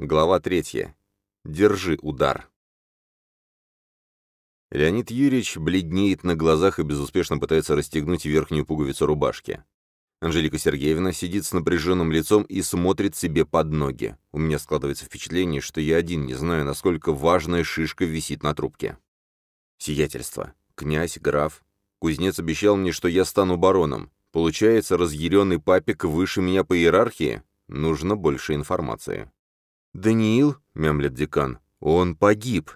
Глава третья. Держи удар. Леонид Юрьевич бледнеет на глазах и безуспешно пытается расстегнуть верхнюю пуговицу рубашки. Анжелика Сергеевна сидит с напряженным лицом и смотрит себе под ноги. У меня складывается впечатление, что я один не знаю, насколько важная шишка висит на трубке. Сиятельство. Князь, граф. Кузнец обещал мне, что я стану бароном. Получается, разъяренный папик выше меня по иерархии? Нужно больше информации. «Даниил», — мямлет декан, — «он погиб».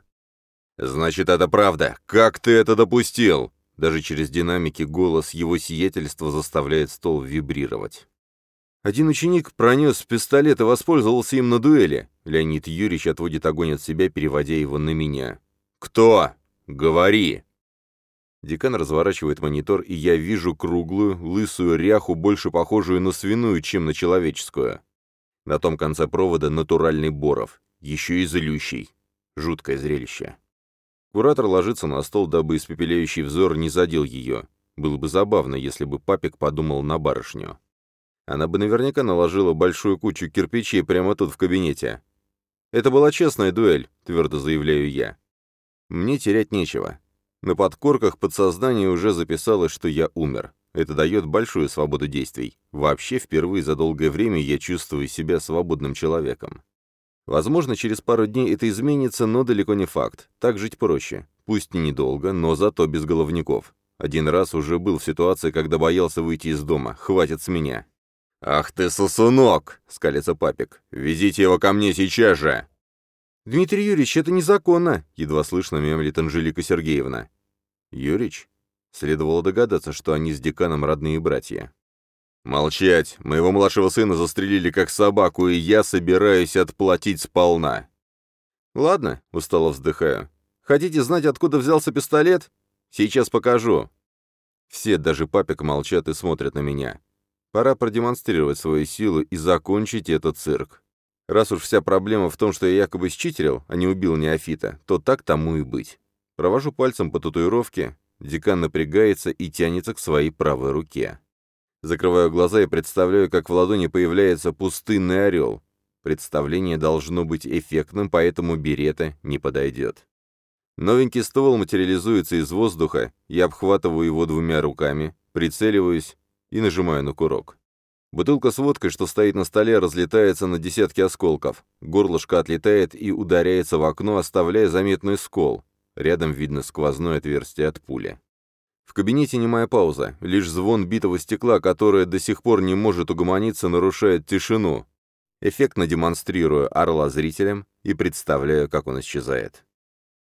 «Значит, это правда. Как ты это допустил?» Даже через динамики голос его сиятельства заставляет стол вибрировать. Один ученик пронес пистолет и воспользовался им на дуэли. Леонид Юрьевич отводит огонь от себя, переводя его на меня. «Кто? Говори!» Декан разворачивает монитор, и я вижу круглую, лысую ряху, больше похожую на свиную, чем на человеческую. На том конце провода натуральный Боров, еще и злющий. Жуткое зрелище. Куратор ложится на стол, дабы испепеляющий взор не задел ее. Было бы забавно, если бы папик подумал на барышню. Она бы наверняка наложила большую кучу кирпичей прямо тут в кабинете. «Это была честная дуэль», — твердо заявляю я. «Мне терять нечего. На подкорках подсознание уже записало, что я умер. Это дает большую свободу действий. Вообще, впервые за долгое время я чувствую себя свободным человеком. Возможно, через пару дней это изменится, но далеко не факт. Так жить проще. Пусть недолго, но зато без головников. Один раз уже был в ситуации, когда боялся выйти из дома. Хватит с меня. «Ах ты, сосунок!» — скалится папик. «Везите его ко мне сейчас же!» «Дмитрий Юрьевич, это незаконно!» — едва слышно мемлит Анжелика Сергеевна. «Юрич?» Следовало догадаться, что они с деканом родные братья. «Молчать! Моего младшего сына застрелили как собаку, и я собираюсь отплатить сполна!» «Ладно», — устало вздыхаю. «Хотите знать, откуда взялся пистолет? Сейчас покажу». Все, даже папик, молчат и смотрят на меня. Пора продемонстрировать свою силу и закончить этот цирк. Раз уж вся проблема в том, что я якобы считерил, а не убил неофита, то так тому и быть. Провожу пальцем по татуировке, Декан напрягается и тянется к своей правой руке. Закрываю глаза и представляю, как в ладони появляется пустынный орел. Представление должно быть эффектным, поэтому берета не подойдет. Новенький ствол материализуется из воздуха, я обхватываю его двумя руками, прицеливаюсь и нажимаю на курок. Бутылка с водкой, что стоит на столе, разлетается на десятки осколков. Горлышко отлетает и ударяется в окно, оставляя заметный скол. Рядом видно сквозное отверстие от пули. В кабинете немая пауза. Лишь звон битого стекла, которое до сих пор не может угомониться, нарушает тишину. Эффектно демонстрирую орла зрителям и представляю, как он исчезает.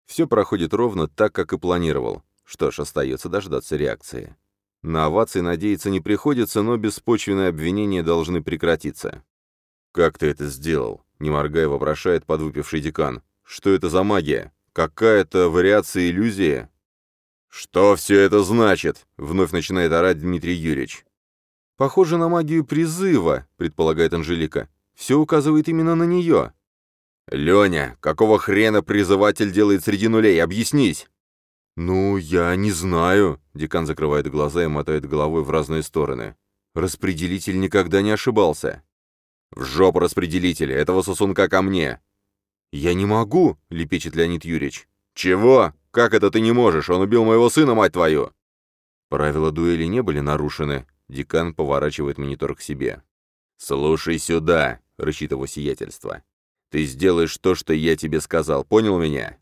Все проходит ровно так, как и планировал. Что ж, остается дождаться реакции. На овации надеяться не приходится, но беспочвенные обвинения должны прекратиться. «Как ты это сделал?» — не моргая вопрошает подвыпивший декан. «Что это за магия?» Какая-то вариация иллюзии? «Что все это значит?» — вновь начинает орать Дмитрий Юрьевич. «Похоже на магию призыва», — предполагает Анжелика. «Все указывает именно на нее». «Леня, какого хрена призыватель делает среди нулей? Объяснись!» «Ну, я не знаю», — декан закрывает глаза и мотает головой в разные стороны. «Распределитель никогда не ошибался». «В жопу распределитель! Этого сосунка ко мне! «Я не могу!» — лепечет Леонид Юрьевич. «Чего? Как это ты не можешь? Он убил моего сына, мать твою!» Правила дуэли не были нарушены. Декан поворачивает монитор к себе. «Слушай сюда!» — рычит его сиятельство. «Ты сделаешь то, что я тебе сказал, понял меня?»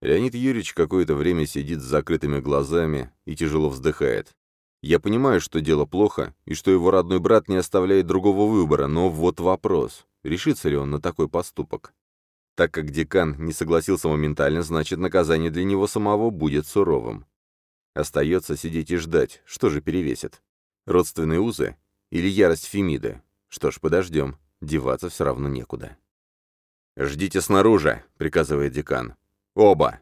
Леонид Юрьевич какое-то время сидит с закрытыми глазами и тяжело вздыхает. Я понимаю, что дело плохо, и что его родной брат не оставляет другого выбора, но вот вопрос, решится ли он на такой поступок. Так как декан не согласился моментально, значит, наказание для него самого будет суровым. Остается сидеть и ждать, что же перевесит. Родственные узы или ярость Фемиды? Что ж, подождем, деваться все равно некуда. «Ждите снаружи», — приказывает декан. «Оба!»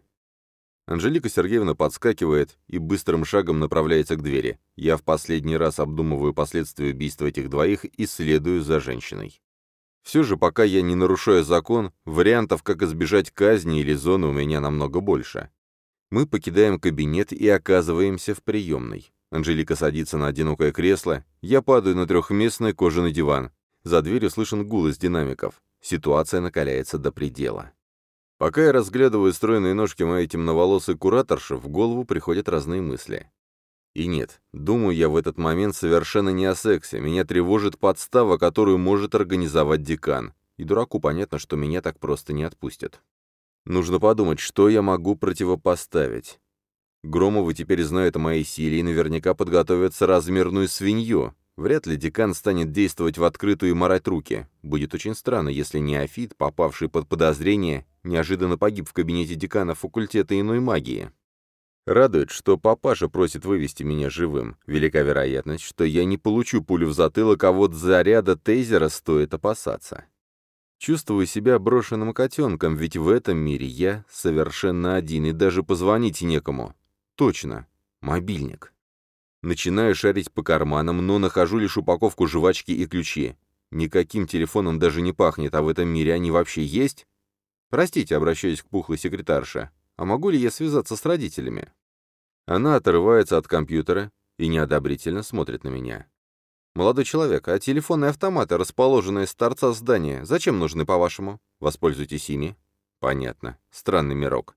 Анжелика Сергеевна подскакивает и быстрым шагом направляется к двери. Я в последний раз обдумываю последствия убийства этих двоих и следую за женщиной. Все же, пока я не нарушаю закон, вариантов, как избежать казни или зоны, у меня намного больше. Мы покидаем кабинет и оказываемся в приемной. Анжелика садится на одинокое кресло, я падаю на трехместный кожаный диван. За дверью слышен гул из динамиков. Ситуация накаляется до предела. Пока я разглядываю стройные ножки моей темноволосой кураторши, в голову приходят разные мысли. И нет, думаю я в этот момент совершенно не о сексе. Меня тревожит подстава, которую может организовать декан. И дураку понятно, что меня так просто не отпустят. Нужно подумать, что я могу противопоставить. Громовы теперь знают о моей силе и наверняка подготовят размерную свинью. Вряд ли декан станет действовать в открытую и марать руки. Будет очень странно, если неофит, попавший под подозрение, неожиданно погиб в кабинете декана факультета иной магии. Радует, что папаша просит вывести меня живым. Велика вероятность, что я не получу пулю в затылок, а вот заряда тейзера стоит опасаться. Чувствую себя брошенным котенком, ведь в этом мире я совершенно один, и даже позвонить некому. Точно, мобильник. Начинаю шарить по карманам, но нахожу лишь упаковку жвачки и ключи. Никаким телефоном даже не пахнет, а в этом мире они вообще есть? Простите, обращаюсь к пухлой секретарше, а могу ли я связаться с родителями? Она отрывается от компьютера и неодобрительно смотрит на меня. «Молодой человек, а телефонные автоматы, расположенные с торца здания, зачем нужны, по-вашему? Воспользуйтесь ими». «Понятно. Странный мирок.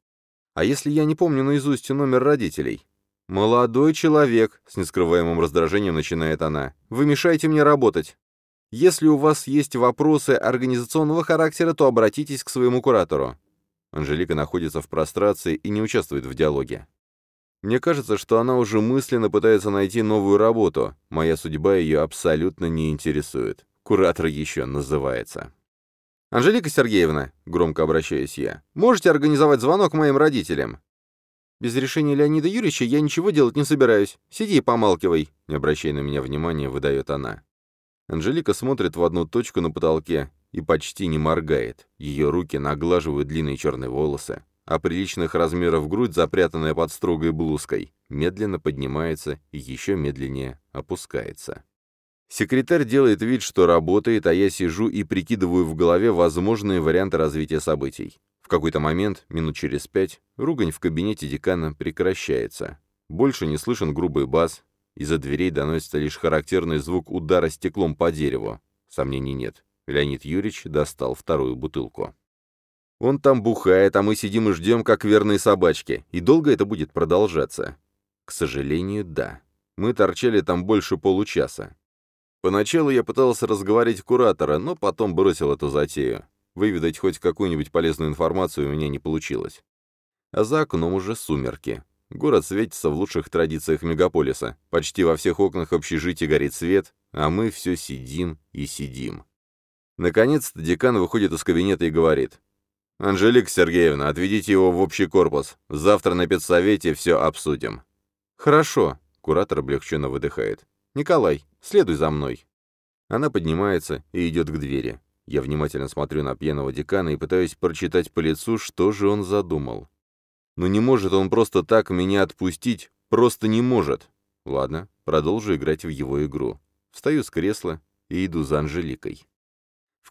А если я не помню наизусть номер родителей?» «Молодой человек», — с нескрываемым раздражением начинает она, — «вы мешаете мне работать. Если у вас есть вопросы организационного характера, то обратитесь к своему куратору». Анжелика находится в прострации и не участвует в диалоге. Мне кажется, что она уже мысленно пытается найти новую работу. Моя судьба ее абсолютно не интересует. Куратор еще называется. «Анжелика Сергеевна», — громко обращаюсь я, — «можете организовать звонок моим родителям?» Без решения Леонида Юрьевича я ничего делать не собираюсь. Сиди и помалкивай», — не обращая на меня внимания, выдает она. Анжелика смотрит в одну точку на потолке и почти не моргает. Ее руки наглаживают длинные черные волосы, а приличных размеров грудь, запрятанная под строгой блузкой, медленно поднимается и еще медленнее опускается. Секретарь делает вид, что работает, а я сижу и прикидываю в голове возможные варианты развития событий какой-то момент, минут через пять, ругань в кабинете декана прекращается. Больше не слышен грубый бас, из-за дверей доносится лишь характерный звук удара стеклом по дереву. Сомнений нет. Леонид Юрьевич достал вторую бутылку. Он там бухает, а мы сидим и ждем, как верные собачки. И долго это будет продолжаться? К сожалению, да. Мы торчали там больше получаса. Поначалу я пытался разговорить куратора, но потом бросил эту затею. Выведать хоть какую-нибудь полезную информацию у меня не получилось. А за окном уже сумерки. Город светится в лучших традициях мегаполиса. Почти во всех окнах общежития горит свет, а мы все сидим и сидим. Наконец-то декан выходит из кабинета и говорит. «Анжелика Сергеевна, отведите его в общий корпус. Завтра на педсовете все обсудим». «Хорошо», — куратор облегченно выдыхает. «Николай, следуй за мной». Она поднимается и идет к двери. Я внимательно смотрю на пьяного декана и пытаюсь прочитать по лицу, что же он задумал. Но не может он просто так меня отпустить, просто не может. Ладно, продолжу играть в его игру. Встаю с кресла и иду за Анжеликой.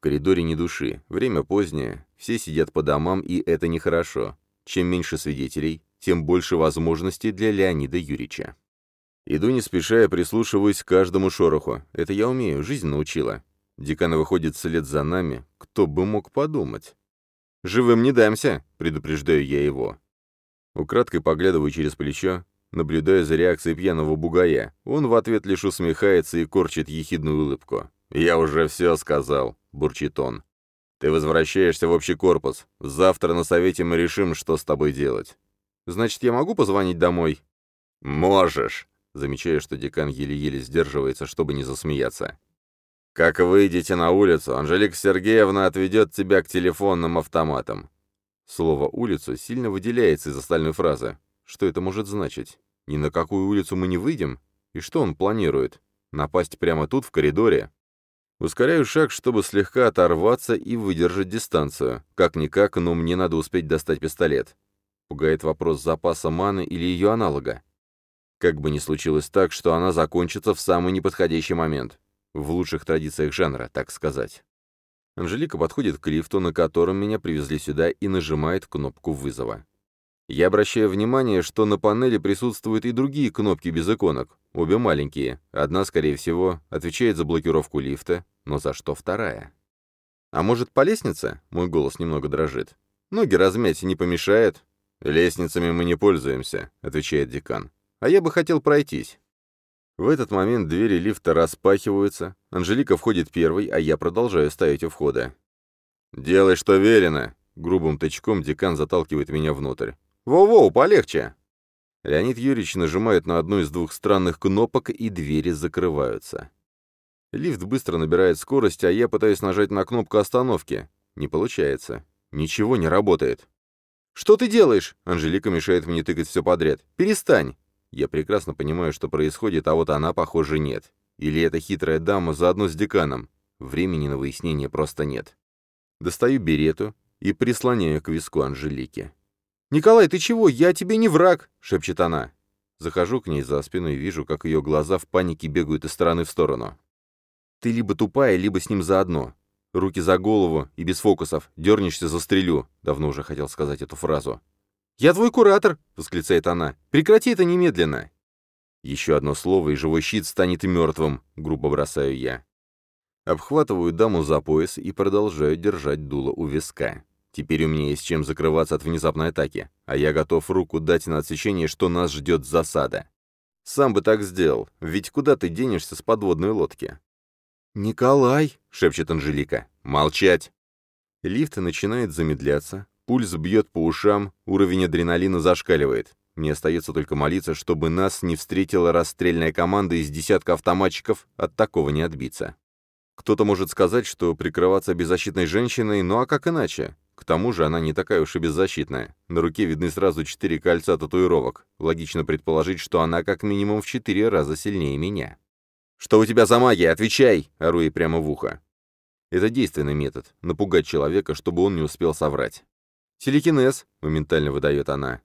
В коридоре ни души, время позднее, все сидят по домам, и это нехорошо. Чем меньше свидетелей, тем больше возможностей для Леонида Юрьевича. Иду не спеша и прислушиваюсь к каждому шороху. Это я умею, жизнь научила. Декан выходит вслед за нами. Кто бы мог подумать? «Живым не дамся», — предупреждаю я его. Украдкой поглядываю через плечо, наблюдая за реакцией пьяного бугая. Он в ответ лишь усмехается и корчит ехидную улыбку. «Я уже все сказал», — бурчит он. «Ты возвращаешься в общий корпус. Завтра на совете мы решим, что с тобой делать». «Значит, я могу позвонить домой?» «Можешь», — замечаю, что декан еле-еле сдерживается, чтобы не засмеяться. Как выйдете на улицу, Анжелика Сергеевна отведет тебя к телефонным автоматам. Слово «улицу» сильно выделяется из остальной фразы. Что это может значить? Ни на какую улицу мы не выйдем? И что он планирует? Напасть прямо тут, в коридоре? Ускоряю шаг, чтобы слегка оторваться и выдержать дистанцию. Как-никак, но мне надо успеть достать пистолет. Пугает вопрос запаса маны или ее аналога. Как бы ни случилось так, что она закончится в самый неподходящий момент. В лучших традициях жанра, так сказать. Анжелика подходит к лифту, на котором меня привезли сюда, и нажимает кнопку вызова. Я обращаю внимание, что на панели присутствуют и другие кнопки без иконок, обе маленькие. Одна, скорее всего, отвечает за блокировку лифта, но за что вторая? «А может, по лестнице?» — мой голос немного дрожит. «Ноги размять не помешает». «Лестницами мы не пользуемся», — отвечает декан. «А я бы хотел пройтись». В этот момент двери лифта распахиваются, Анжелика входит первой, а я продолжаю стоять у входа. «Делай, что велено!» Грубым тычком декан заталкивает меня внутрь. «Воу-воу, полегче!» Леонид Юрьевич нажимает на одну из двух странных кнопок, и двери закрываются. Лифт быстро набирает скорость, а я пытаюсь нажать на кнопку остановки. Не получается. Ничего не работает. «Что ты делаешь?» Анжелика мешает мне тыкать все подряд. «Перестань!» Я прекрасно понимаю, что происходит, а вот она, похоже, нет. Или эта хитрая дама заодно с деканом. Времени на выяснение просто нет. Достаю берету и прислоняю к виску Анжелики. «Николай, ты чего? Я тебе не враг!» — шепчет она. Захожу к ней за спину и вижу, как ее глаза в панике бегают из стороны в сторону. «Ты либо тупая, либо с ним заодно. Руки за голову и без фокусов. Дернешься, застрелю». Давно уже хотел сказать эту фразу. «Я твой куратор!» — восклицает она. «Прекрати это немедленно!» Еще одно слово, и живой щит станет мертвым, грубо бросаю я. Обхватываю даму за пояс и продолжаю держать дуло у виска. Теперь у меня есть чем закрываться от внезапной атаки, а я готов руку дать на отсечение, что нас ждет засада. Сам бы так сделал, ведь куда ты денешься с подводной лодки? «Николай!» — шепчет Анжелика. «Молчать!» Лифт начинает замедляться, Пульс бьет по ушам, уровень адреналина зашкаливает. Мне остается только молиться, чтобы нас не встретила расстрельная команда из десятка автоматчиков, от такого не отбиться. Кто-то может сказать, что прикрываться беззащитной женщиной, ну а как иначе? К тому же она не такая уж и беззащитная. На руке видны сразу четыре кольца татуировок. Логично предположить, что она как минимум в четыре раза сильнее меня. «Что у тебя за магия? Отвечай!» — ору ей прямо в ухо. Это действенный метод — напугать человека, чтобы он не успел соврать. «Телекинез», — моментально выдает она.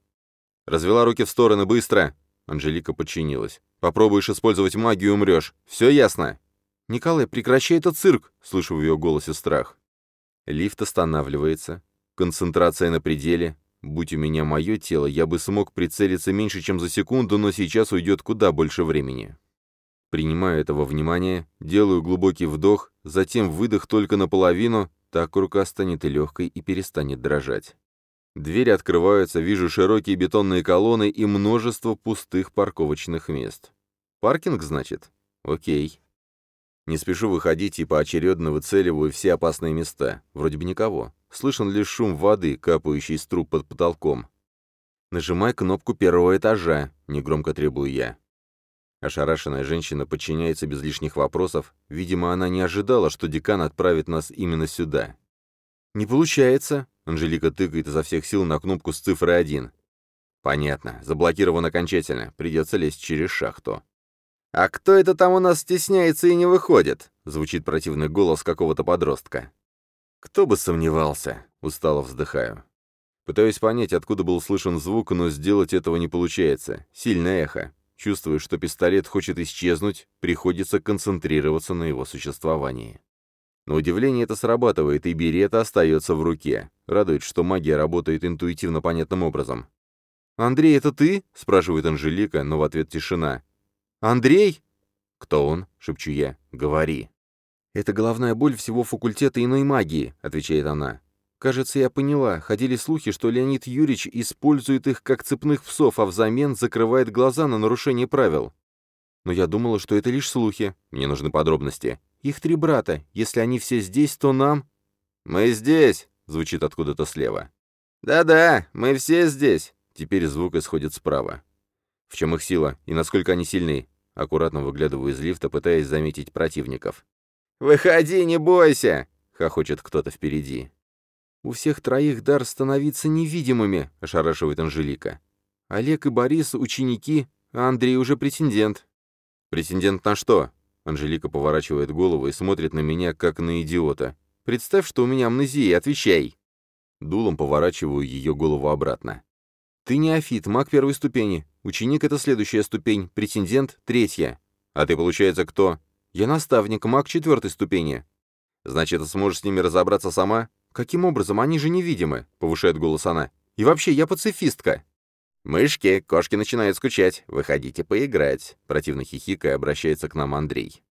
«Развела руки в стороны, быстро!» Анжелика подчинилась. «Попробуешь использовать магию, умрешь. Все ясно?» «Николай, прекращай этот цирк!» — слышу в ее голосе страх. Лифт останавливается. Концентрация на пределе. Будь у меня мое тело, я бы смог прицелиться меньше, чем за секунду, но сейчас уйдет куда больше времени. Принимаю этого внимания, делаю глубокий вдох, затем выдох только наполовину, так рука станет и легкой и перестанет дрожать. Двери открываются, вижу широкие бетонные колонны и множество пустых парковочных мест. Паркинг, значит? Окей. Не спешу выходить и поочередно выцеливаю все опасные места. Вроде бы никого. Слышен лишь шум воды, капающий из труб под потолком. «Нажимай кнопку первого этажа», — негромко требую я. Ошарашенная женщина подчиняется без лишних вопросов. Видимо, она не ожидала, что декан отправит нас именно сюда. «Не получается», Анжелика тыкает изо всех сил на кнопку с цифрой 1. Понятно, заблокирован окончательно, придется лезть через шахту. «А кто это там у нас стесняется и не выходит?» — звучит противный голос какого-то подростка. «Кто бы сомневался?» — устало вздыхаю. Пытаюсь понять, откуда был слышен звук, но сделать этого не получается. Сильное эхо. Чувствую, что пистолет хочет исчезнуть, приходится концентрироваться на его существовании. На удивление это срабатывает, и берета остается в руке. Радует, что магия работает интуитивно понятным образом. «Андрей, это ты?» — спрашивает Анжелика, но в ответ тишина. «Андрей?» «Кто он?» — шепчу я. «Говори». «Это головная боль всего факультета иной магии», — отвечает она. «Кажется, я поняла. Ходили слухи, что Леонид Юрьевич использует их как цепных псов, а взамен закрывает глаза на нарушение правил. Но я думала, что это лишь слухи. Мне нужны подробности. Их три брата. Если они все здесь, то нам...» «Мы здесь!» — звучит откуда-то слева. «Да-да, мы все здесь!» Теперь звук исходит справа. В чем их сила и насколько они сильны? Аккуратно выглядываю из лифта, пытаясь заметить противников. «Выходи, не бойся!» — хохочет кто-то впереди. «У всех троих дар становиться невидимыми», — ошарашивает Анжелика. «Олег и Борис — ученики, а Андрей уже претендент». «Претендент на что?» Анжелика поворачивает голову и смотрит на меня, как на идиота. «Представь, что у меня амнезия, отвечай!» Дулом поворачиваю ее голову обратно. «Ты неофит, маг первой ступени. Ученик — это следующая ступень, претендент — третья. А ты, получается, кто?» «Я наставник, маг четвертой ступени». «Значит, ты сможешь с ними разобраться сама?» «Каким образом? Они же невидимы», — повышает голос она. «И вообще, я пацифистка». «Мышки, кошки начинают скучать. Выходите поиграть», — противно хихикая обращается к нам Андрей.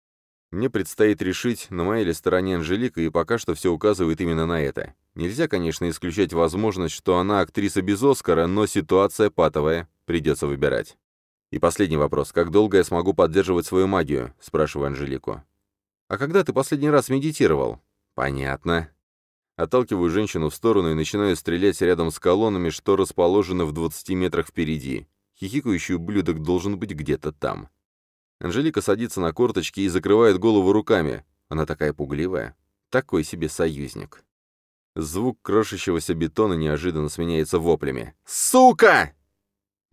Мне предстоит решить, на моей ли стороне Анжелика, и пока что все указывает именно на это. Нельзя, конечно, исключать возможность, что она актриса без Оскара, но ситуация патовая, придется выбирать. И последний вопрос. Как долго я смогу поддерживать свою магию? Спрашиваю Анжелику. А когда ты последний раз медитировал? Понятно. Отталкиваю женщину в сторону и начинаю стрелять рядом с колоннами, что расположены в 20 метрах впереди. Хихикающий ублюдок должен быть где-то там. Анжелика садится на корточки и закрывает голову руками. Она такая пугливая. Такой себе союзник. Звук крошащегося бетона неожиданно сменяется воплями. «Сука!»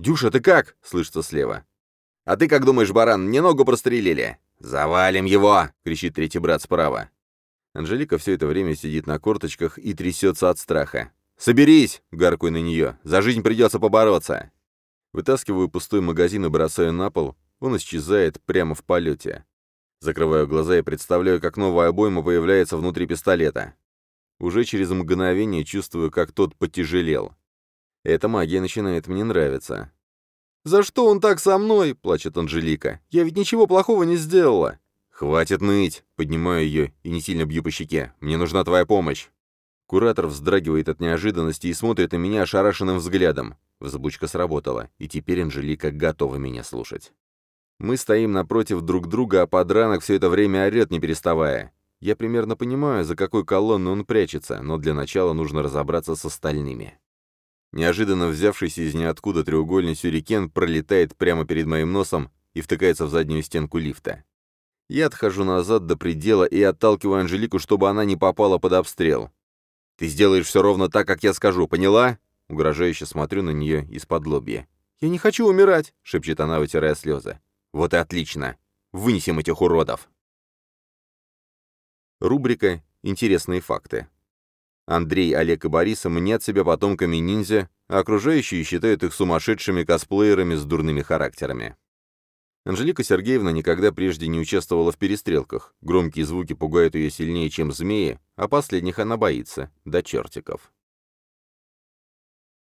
«Дюша, ты как?» — слышится слева. «А ты как думаешь, баран, мне ногу прострелили?» «Завалим его!» — кричит третий брат справа. Анжелика все это время сидит на корточках и трясется от страха. «Соберись!» — гаркую на нее. «За жизнь придется побороться!» Вытаскиваю пустой магазин и бросаю на пол. Он исчезает прямо в полете. Закрываю глаза и представляю, как новая обойма появляется внутри пистолета. Уже через мгновение чувствую, как тот потяжелел. Эта магия начинает мне нравиться. «За что он так со мной?» — плачет Анжелика. «Я ведь ничего плохого не сделала». «Хватит ныть!» — поднимаю ее и не сильно бью по щеке. «Мне нужна твоя помощь!» Куратор вздрагивает от неожиданности и смотрит на меня ошарашенным взглядом. Взбучка сработала, и теперь Анжелика готова меня слушать. Мы стоим напротив друг друга, а подранок все это время орет, не переставая. Я примерно понимаю, за какой колонной он прячется, но для начала нужно разобраться с остальными. Неожиданно взявшийся из ниоткуда треугольный сюрикен пролетает прямо перед моим носом и втыкается в заднюю стенку лифта. Я отхожу назад до предела и отталкиваю Анжелику, чтобы она не попала под обстрел. «Ты сделаешь все ровно так, как я скажу, поняла?» Угрожающе смотрю на нее из-под лобья. «Я не хочу умирать!» — шепчет она, вытирая слезы. Вот и отлично. Вынесем этих уродов. Рубрика «Интересные факты». Андрей, Олег и Бориса мнят себя потомками ниндзя, а окружающие считают их сумасшедшими косплеерами с дурными характерами. Анжелика Сергеевна никогда прежде не участвовала в перестрелках. Громкие звуки пугают ее сильнее, чем змеи, а последних она боится, до чертиков.